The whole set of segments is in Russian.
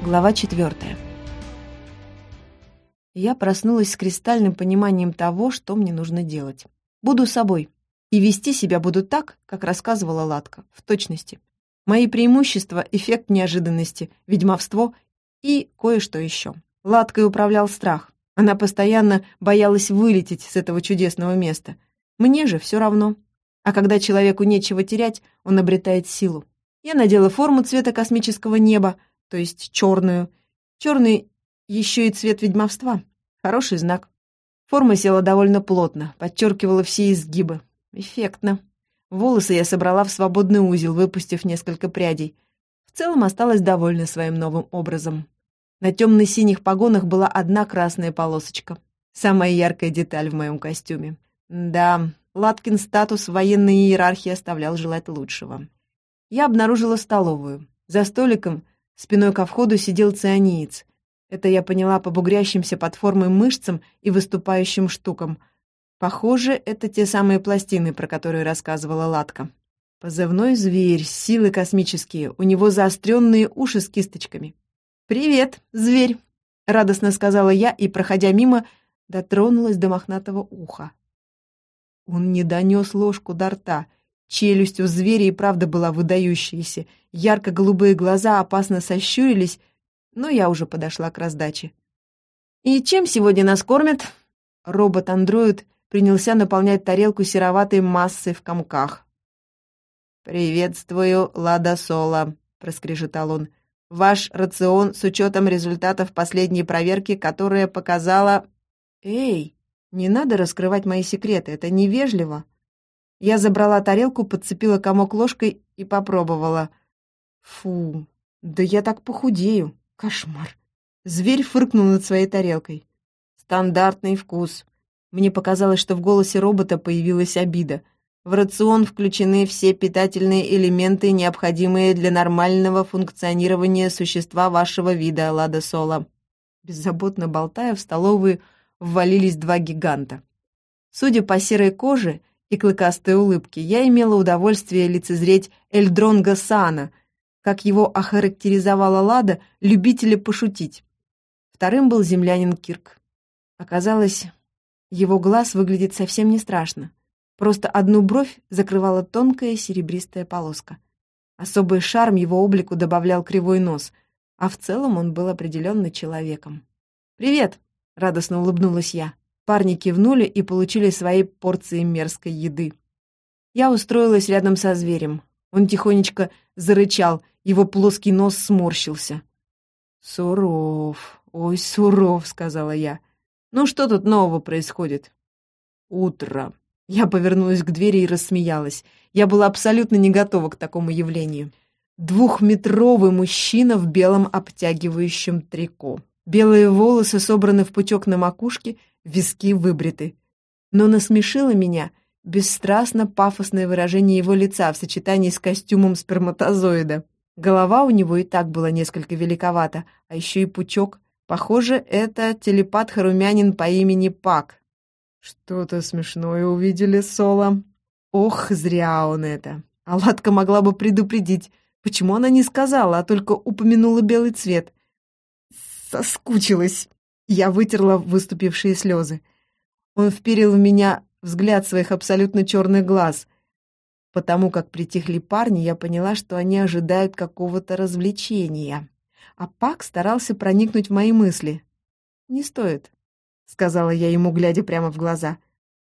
Глава четвертая. Я проснулась с кристальным пониманием того, что мне нужно делать. Буду собой. И вести себя буду так, как рассказывала Ладка, в точности. Мои преимущества — эффект неожиданности, ведьмовство и кое-что еще. Ладкой управлял страх. Она постоянно боялась вылететь с этого чудесного места. Мне же все равно. А когда человеку нечего терять, он обретает силу. Я надела форму цвета космического неба, то есть черную. Черный еще и цвет ведьмовства. Хороший знак. Форма села довольно плотно, подчеркивала все изгибы. Эффектно. Волосы я собрала в свободный узел, выпустив несколько прядей. В целом осталась довольна своим новым образом. На темно-синих погонах была одна красная полосочка. Самая яркая деталь в моем костюме. Да, Латкин статус военной иерархии оставлял желать лучшего. Я обнаружила столовую. За столиком, спиной ко входу, сидел циониец. Это я поняла по бугрящимся под формой мышцам и выступающим штукам. Похоже, это те самые пластины, про которые рассказывала Латка. Позывной зверь, силы космические, у него заостренные уши с кисточками. «Привет, зверь!» — радостно сказала я и, проходя мимо, дотронулась до мохнатого уха. Он не донес ложку до рта. Челюсть у зверя и правда была выдающаяся. Ярко-голубые глаза опасно сощурились, но я уже подошла к раздаче. «И чем сегодня нас кормят?» Робот-андроид принялся наполнять тарелку сероватой массой в комках. «Приветствую, Лада Соло», — проскрежетал он. «Ваш рацион с учетом результатов последней проверки, которая показала...» «Эй, не надо раскрывать мои секреты, это невежливо». Я забрала тарелку, подцепила комок ложкой и попробовала. Фу, да я так похудею. Кошмар. Зверь фыркнул над своей тарелкой. Стандартный вкус. Мне показалось, что в голосе робота появилась обида. В рацион включены все питательные элементы, необходимые для нормального функционирования существа вашего вида, Лада Соло. Беззаботно болтая, в столовую ввалились два гиганта. Судя по серой коже и клыкастой улыбке, я имела удовольствие лицезреть Эльдронга Сана, как его охарактеризовала Лада, любителя пошутить. Вторым был землянин Кирк. Оказалось, его глаз выглядит совсем не страшно. Просто одну бровь закрывала тонкая серебристая полоска. Особый шарм его облику добавлял кривой нос, а в целом он был определенно человеком. «Привет!» — радостно улыбнулась я. Парни кивнули и получили свои порции мерзкой еды. Я устроилась рядом со зверем. Он тихонечко зарычал, его плоский нос сморщился. «Суров, ой, суров», — сказала я. «Ну что тут нового происходит?» «Утро». Я повернулась к двери и рассмеялась. Я была абсолютно не готова к такому явлению. Двухметровый мужчина в белом обтягивающем трико. Белые волосы собраны в пучок на макушке, виски выбриты. Но насмешило меня бесстрастно пафосное выражение его лица в сочетании с костюмом сперматозоида. Голова у него и так была несколько великовата, а еще и пучок. Похоже, это телепат-харумянин по имени Пак. Что-то смешное увидели, Соло. Ох, зря он это. Аладка могла бы предупредить. Почему она не сказала, а только упомянула белый цвет? Соскучилась. Я вытерла выступившие слезы. Он вперил в меня взгляд своих абсолютно черных глаз — Потому как притихли парни, я поняла, что они ожидают какого-то развлечения. А Пак старался проникнуть в мои мысли. «Не стоит», — сказала я ему, глядя прямо в глаза.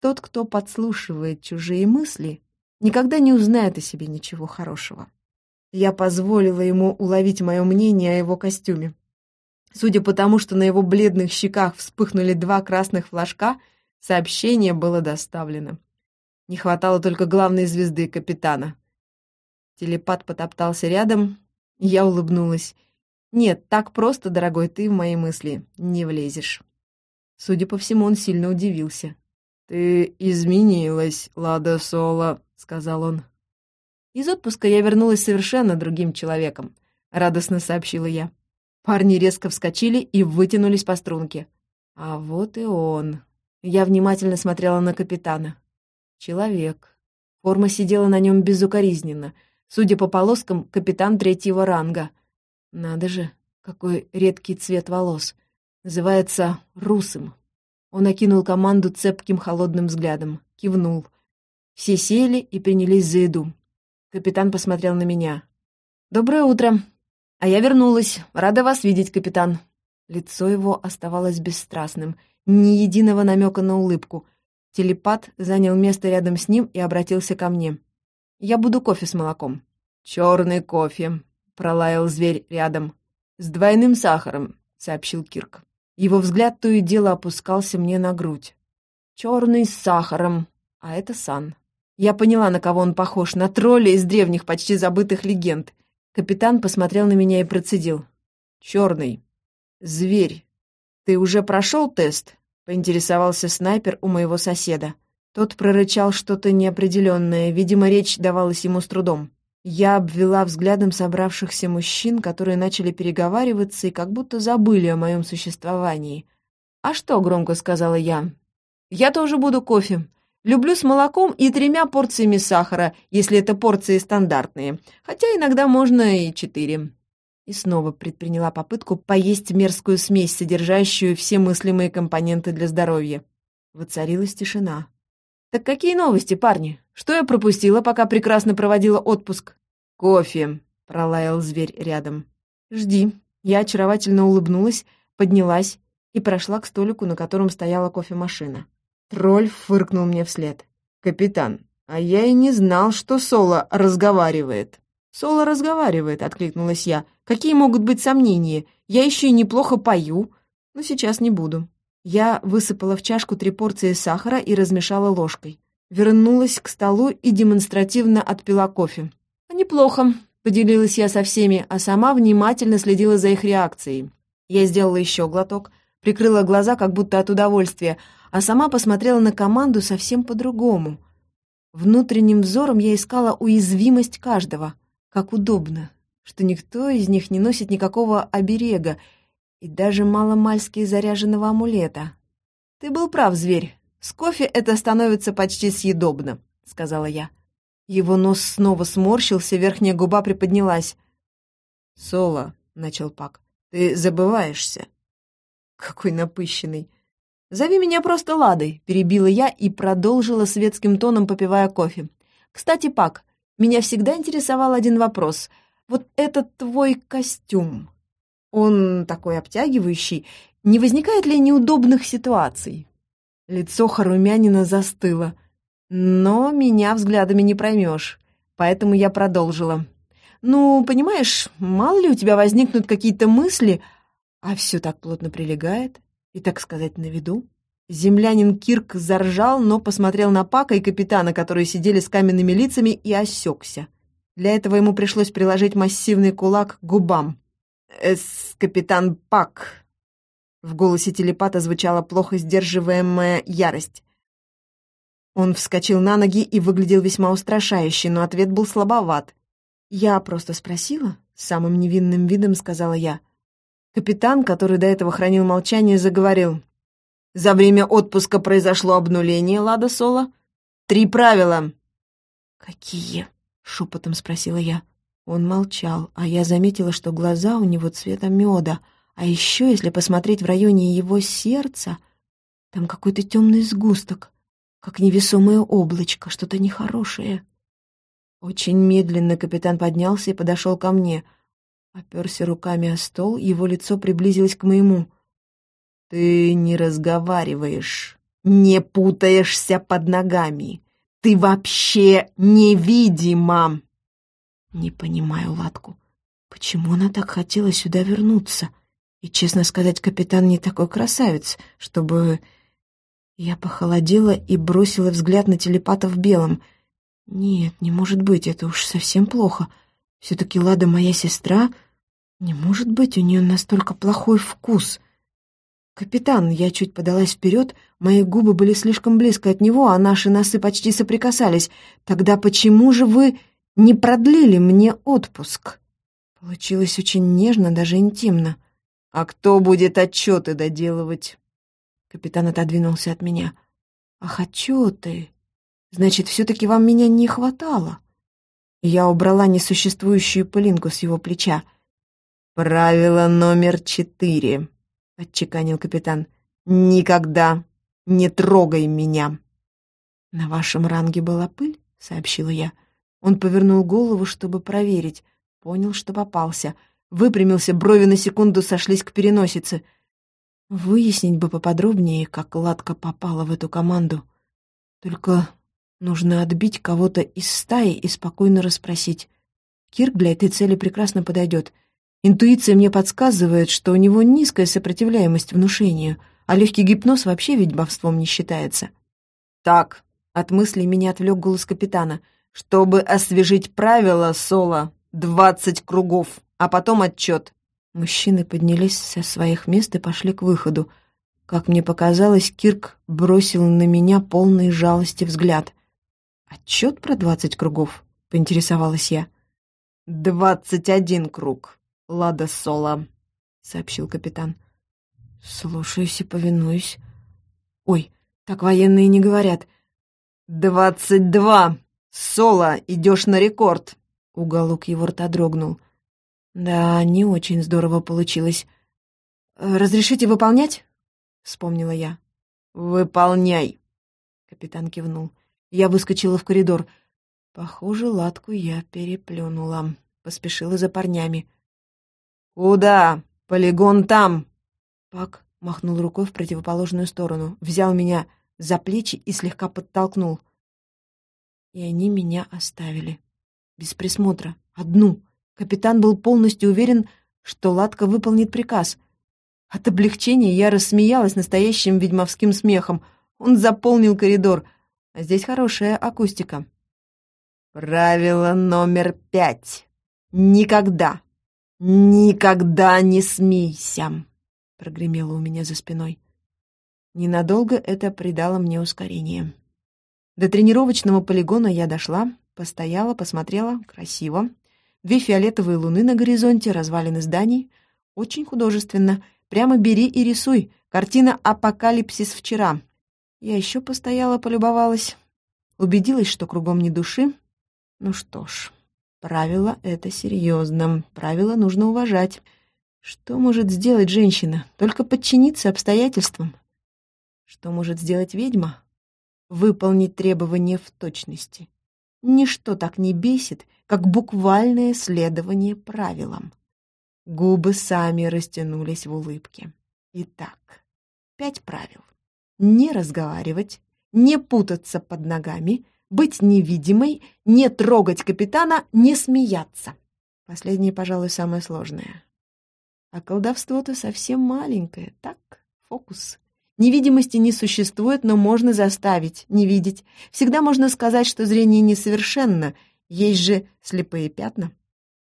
«Тот, кто подслушивает чужие мысли, никогда не узнает о себе ничего хорошего». Я позволила ему уловить мое мнение о его костюме. Судя по тому, что на его бледных щеках вспыхнули два красных флажка, сообщение было доставлено. Не хватало только главной звезды капитана. Телепат потоптался рядом, и я улыбнулась. «Нет, так просто, дорогой, ты в мои мысли не влезешь». Судя по всему, он сильно удивился. «Ты изменилась, Лада Соло», — сказал он. «Из отпуска я вернулась совершенно другим человеком», — радостно сообщила я. Парни резко вскочили и вытянулись по струнке. А вот и он. Я внимательно смотрела на капитана. Человек. Форма сидела на нем безукоризненно. Судя по полоскам, капитан третьего ранга. Надо же, Какой редкий цвет волос. Называется русым. Он окинул команду цепким холодным взглядом. Кивнул. Все сели и принялись за еду. Капитан посмотрел на меня. «Доброе утро. А я вернулась. Рада вас видеть, капитан». Лицо его оставалось бесстрастным. Ни единого намека на улыбку. Телепат занял место рядом с ним и обратился ко мне. «Я буду кофе с молоком». «Черный кофе», — пролаял зверь рядом. «С двойным сахаром», — сообщил Кирк. Его взгляд то и дело опускался мне на грудь. «Черный с сахаром», а это Сан. Я поняла, на кого он похож, на тролля из древних, почти забытых легенд. Капитан посмотрел на меня и процедил. «Черный. Зверь. Ты уже прошел тест?» поинтересовался снайпер у моего соседа. Тот прорычал что-то неопределенное, видимо, речь давалась ему с трудом. Я обвела взглядом собравшихся мужчин, которые начали переговариваться и как будто забыли о моем существовании. «А что?» — громко сказала я. «Я тоже буду кофе. Люблю с молоком и тремя порциями сахара, если это порции стандартные, хотя иногда можно и четыре» и снова предприняла попытку поесть мерзкую смесь, содержащую все мыслимые компоненты для здоровья. Воцарилась тишина. «Так какие новости, парни? Что я пропустила, пока прекрасно проводила отпуск?» «Кофе», — пролаял зверь рядом. «Жди». Я очаровательно улыбнулась, поднялась и прошла к столику, на котором стояла кофемашина. Тролль фыркнул мне вслед. «Капитан, а я и не знал, что Соло разговаривает». «Соло разговаривает», — откликнулась я. «Какие могут быть сомнения? Я еще и неплохо пою, но сейчас не буду». Я высыпала в чашку три порции сахара и размешала ложкой. Вернулась к столу и демонстративно отпила кофе. «Неплохо», — поделилась я со всеми, а сама внимательно следила за их реакцией. Я сделала еще глоток, прикрыла глаза, как будто от удовольствия, а сама посмотрела на команду совсем по-другому. Внутренним взором я искала уязвимость каждого — как удобно, что никто из них не носит никакого оберега и даже маломальски заряженного амулета. «Ты был прав, зверь. С кофе это становится почти съедобно», — сказала я. Его нос снова сморщился, верхняя губа приподнялась. «Соло», — начал Пак, — «ты забываешься». «Какой напыщенный!» «Зови меня просто Ладой», — перебила я и продолжила светским тоном, попивая кофе. «Кстати, Пак, меня всегда интересовал один вопрос. Вот этот твой костюм, он такой обтягивающий, не возникает ли неудобных ситуаций? Лицо Харумянина застыло. Но меня взглядами не проймешь, поэтому я продолжила. «Ну, понимаешь, мало ли у тебя возникнут какие-то мысли, а все так плотно прилегает и, так сказать, на виду». Землянин Кирк заржал, но посмотрел на Пака и капитана, которые сидели с каменными лицами, и осекся. Для этого ему пришлось приложить массивный кулак к губам. «Эс, капитан Пак!» В голосе телепата звучала плохо сдерживаемая ярость. Он вскочил на ноги и выглядел весьма устрашающе, но ответ был слабоват. «Я просто спросила?» — самым невинным видом сказала я. Капитан, который до этого хранил молчание, заговорил. За время отпуска произошло обнуление, Лада Соло. Три правила. «Какие?» — шепотом спросила я. Он молчал, а я заметила, что глаза у него цвета меда, а еще, если посмотреть в районе его сердца, там какой-то темный сгусток, как невесомое облачко, что-то нехорошее. Очень медленно капитан поднялся и подошел ко мне. Оперся руками о стол, его лицо приблизилось к моему. «Ты не разговариваешь, не путаешься под ногами. Ты вообще невидима!» Не понимаю Ладку. Почему она так хотела сюда вернуться? И, честно сказать, капитан не такой красавец, чтобы... Я похолодела и бросила взгляд на телепата в белом. Нет, не может быть, это уж совсем плохо. Все-таки Лада моя сестра. Не может быть у нее настолько плохой вкус. «Капитан!» Я чуть подалась вперед, мои губы были слишком близко от него, а наши носы почти соприкасались. «Тогда почему же вы не продлили мне отпуск?» Получилось очень нежно, даже интимно. «А кто будет отчеты доделывать?» Капитан отодвинулся от меня. «Ах, отчеты! Значит, все-таки вам меня не хватало?» Я убрала несуществующую пылинку с его плеча. «Правило номер четыре», — отчеканил капитан. «Никогда не трогай меня!» «На вашем ранге была пыль?» — сообщила я. Он повернул голову, чтобы проверить. Понял, что попался. Выпрямился, брови на секунду сошлись к переносице. Выяснить бы поподробнее, как Ладка попала в эту команду. Только нужно отбить кого-то из стаи и спокойно расспросить. Кирк для этой цели прекрасно подойдет — Интуиция мне подсказывает, что у него низкая сопротивляемость внушению, а легкий гипноз вообще ведьмовством не считается. «Так», — от мыслей меня отвлек голос капитана, «чтобы освежить правила, Соло, двадцать кругов, а потом отчет». Мужчины поднялись со своих мест и пошли к выходу. Как мне показалось, Кирк бросил на меня полный жалости взгляд. «Отчет про двадцать кругов?» — поинтересовалась я. «Двадцать один круг», Лада Сола», — сообщил капитан. «Слушаюсь и повинуюсь. Ой, так военные не говорят. «Двадцать два! Соло, идешь на рекорд!» Уголок его рта дрогнул. «Да, не очень здорово получилось. Разрешите выполнять?» — вспомнила я. «Выполняй!» — капитан кивнул. Я выскочила в коридор. Похоже, латку я переплюнула. Поспешила за парнями. «Куда? Полигон там!» Пак махнул рукой в противоположную сторону, взял меня за плечи и слегка подтолкнул. И они меня оставили. Без присмотра. Одну. Капитан был полностью уверен, что Латка выполнит приказ. От облегчения я рассмеялась настоящим ведьмовским смехом. Он заполнил коридор. А здесь хорошая акустика. «Правило номер пять. Никогда «Никогда не смейся!» — прогремело у меня за спиной. Ненадолго это придало мне ускорение. До тренировочного полигона я дошла, постояла, посмотрела, красиво. Две фиолетовые луны на горизонте, развалины зданий. Очень художественно. Прямо бери и рисуй. Картина «Апокалипсис вчера». Я еще постояла, полюбовалась. Убедилась, что кругом ни души. Ну что ж... Правило — это серьезно. Правила нужно уважать. Что может сделать женщина? Только подчиниться обстоятельствам. Что может сделать ведьма? Выполнить требования в точности. Ничто так не бесит, как буквальное следование правилам. Губы сами растянулись в улыбке. Итак, пять правил. Не разговаривать, не путаться под ногами — быть невидимой, не трогать капитана, не смеяться. Последнее, пожалуй, самое сложное. А колдовство-то совсем маленькое, так, фокус. Невидимости не существует, но можно заставить не видеть. Всегда можно сказать, что зрение несовершенно, есть же слепые пятна.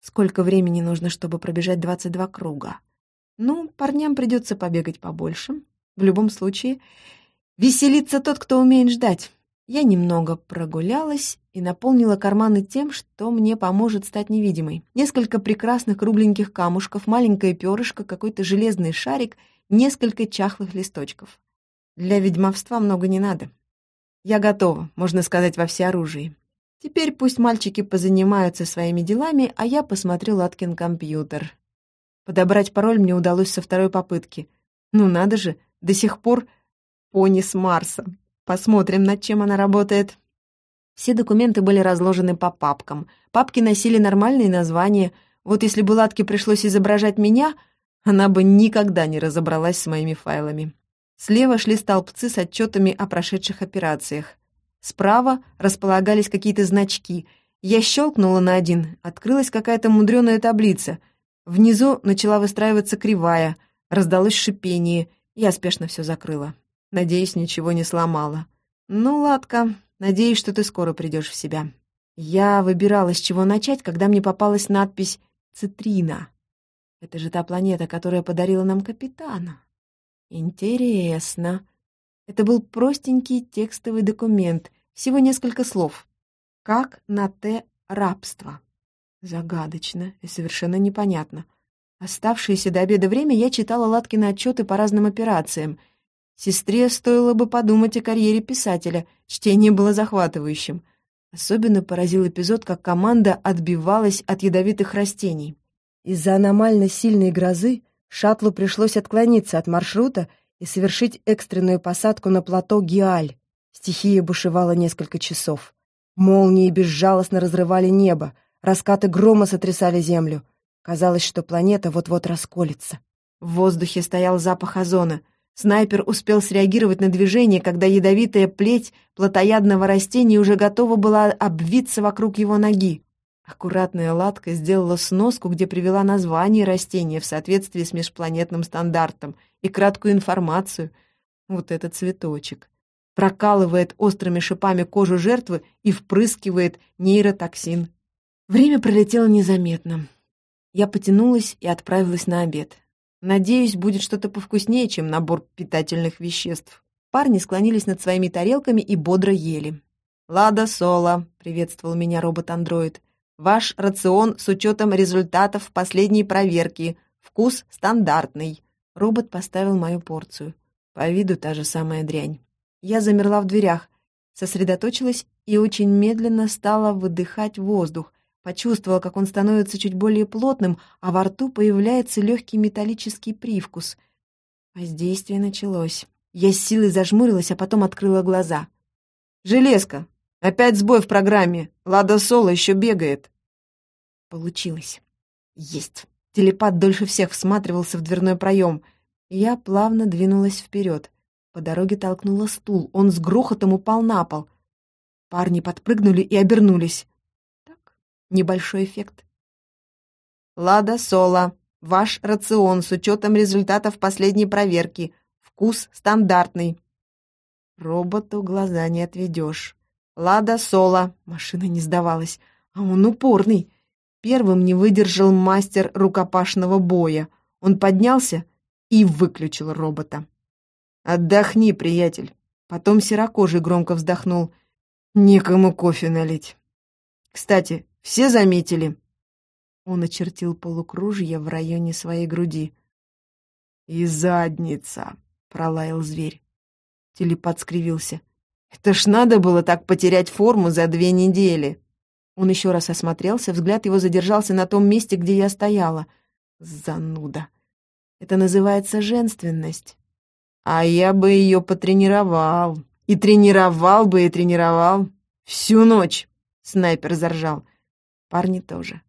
Сколько времени нужно, чтобы пробежать 22 круга? Ну, парням придется побегать побольше. В любом случае, веселится тот, кто умеет ждать. Я немного прогулялась и наполнила карманы тем, что мне поможет стать невидимой. Несколько прекрасных кругленьких камушков, маленькое перышко, какой-то железный шарик, несколько чахлых листочков. Для ведьмовства много не надо. Я готова, можно сказать, во всеоружии. Теперь пусть мальчики позанимаются своими делами, а я посмотрю Латкин компьютер. Подобрать пароль мне удалось со второй попытки. Ну надо же, до сих пор пони с Марса. Посмотрим, над чем она работает. Все документы были разложены по папкам. Папки носили нормальные названия. Вот если бы Ладке пришлось изображать меня, она бы никогда не разобралась с моими файлами. Слева шли столбцы с отчетами о прошедших операциях. Справа располагались какие-то значки. Я щелкнула на один, открылась какая-то мудреная таблица. Внизу начала выстраиваться кривая, раздалось шипение. Я спешно все закрыла. Надеюсь, ничего не сломала. Ну, Ладка, надеюсь, что ты скоро придешь в себя. Я выбирала, с чего начать, когда мне попалась надпись «Цитрина». Это же та планета, которая подарила нам капитана. Интересно. Это был простенький текстовый документ, всего несколько слов. Как на «Т» рабство. Загадочно и совершенно непонятно. Оставшееся до обеда время я читала Латкины отчеты по разным операциям — Сестре стоило бы подумать о карьере писателя, чтение было захватывающим. Особенно поразил эпизод, как команда отбивалась от ядовитых растений. Из-за аномально сильной грозы шаттлу пришлось отклониться от маршрута и совершить экстренную посадку на плато Гиаль. Стихия бушевала несколько часов. Молнии безжалостно разрывали небо, раскаты грома сотрясали землю. Казалось, что планета вот-вот расколется. В воздухе стоял запах озона. Снайпер успел среагировать на движение, когда ядовитая плеть плотоядного растения уже готова была обвиться вокруг его ноги. Аккуратная латка сделала сноску, где привела название растения в соответствии с межпланетным стандартом и краткую информацию. Вот этот цветочек. Прокалывает острыми шипами кожу жертвы и впрыскивает нейротоксин. Время пролетело незаметно. Я потянулась и отправилась на обед. Надеюсь, будет что-то повкуснее, чем набор питательных веществ. Парни склонились над своими тарелками и бодро ели. «Лада Соло», — приветствовал меня робот-андроид. «Ваш рацион с учетом результатов последней проверки. Вкус стандартный». Робот поставил мою порцию. По виду та же самая дрянь. Я замерла в дверях, сосредоточилась и очень медленно стала выдыхать воздух, Почувствовала, как он становится чуть более плотным, а во рту появляется легкий металлический привкус. Воздействие началось. Я с силой зажмурилась, а потом открыла глаза. «Железка! Опять сбой в программе! Лада Соло еще бегает!» Получилось. Есть. Телепат дольше всех всматривался в дверной проем. Я плавно двинулась вперед. По дороге толкнула стул. Он с грохотом упал на пол. Парни подпрыгнули и обернулись небольшой эффект. Лада Соло. Ваш рацион с учетом результатов последней проверки. Вкус стандартный. Роботу глаза не отведешь. Лада Соло. Машина не сдавалась. А он упорный. Первым не выдержал мастер рукопашного боя. Он поднялся и выключил робота. «Отдохни, приятель». Потом серокожий громко вздохнул. «Некому кофе налить. Кстати, все заметили?» Он очертил полукружье в районе своей груди. «И задница!» — пролаял зверь. Телепат скривился. «Это ж надо было так потерять форму за две недели!» Он еще раз осмотрелся, взгляд его задержался на том месте, где я стояла. Зануда. Это называется женственность. А я бы ее потренировал. И тренировал бы, и тренировал. Всю ночь. Снайпер заржал. Парни тоже.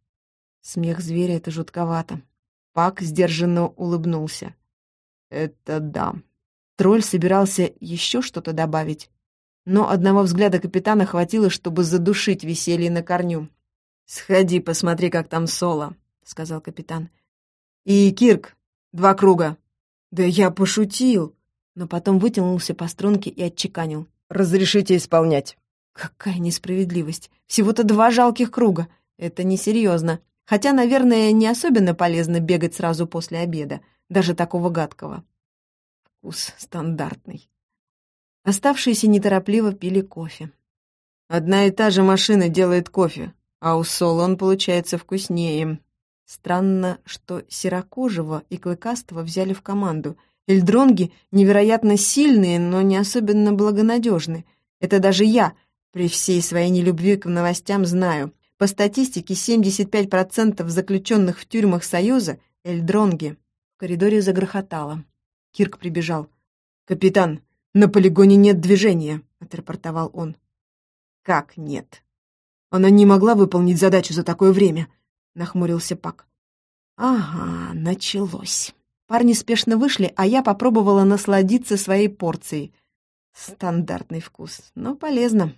Смех зверя — это жутковато. Пак сдержанно улыбнулся. «Это да». Тролль собирался еще что-то добавить, но одного взгляда капитана хватило, чтобы задушить веселье на корню. «Сходи, посмотри, как там Соло», — сказал капитан. «И Кирк, два круга». «Да я пошутил!» Но потом вытянулся по струнке и отчеканил. «Разрешите исполнять». Какая несправедливость! Всего-то два жалких круга. Это несерьезно. Хотя, наверное, не особенно полезно бегать сразу после обеда, даже такого гадкого. Вкус стандартный. Оставшиеся неторопливо пили кофе. Одна и та же машина делает кофе, а у Соло он получается вкуснее. Странно, что Серокожего и Клыкастого взяли в команду. Эльдронги невероятно сильные, но не особенно благонадежны. Это даже я, при всей своей нелюбви к новостям, знаю. По статистике, 75% заключенных в тюрьмах Союза — эльдронги. В коридоре загрохотало. Кирк прибежал. «Капитан, на полигоне нет движения», — отрапортовал он. «Как нет?» «Она не могла выполнить задачу за такое время», — нахмурился Пак. «Ага, началось». Парни спешно вышли, а я попробовала насладиться своей порцией. Стандартный вкус, но полезно.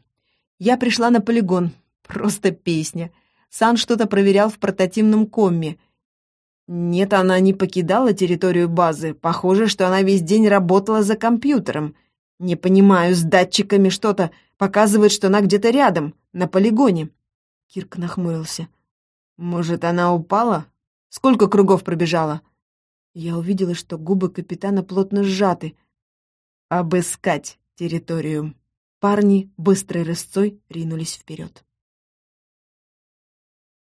Я пришла на полигон, Просто песня. Сан что-то проверял в портативном комме. Нет, она не покидала территорию базы. Похоже, что она весь день работала за компьютером. Не понимаю, с датчиками что-то показывает, что она где-то рядом, на полигоне. Кирк нахмурился. Может, она упала? Сколько кругов пробежала? Я увидела, что губы капитана плотно сжаты. Обыскать территорию. Парни быстрой рысцой ринулись вперед.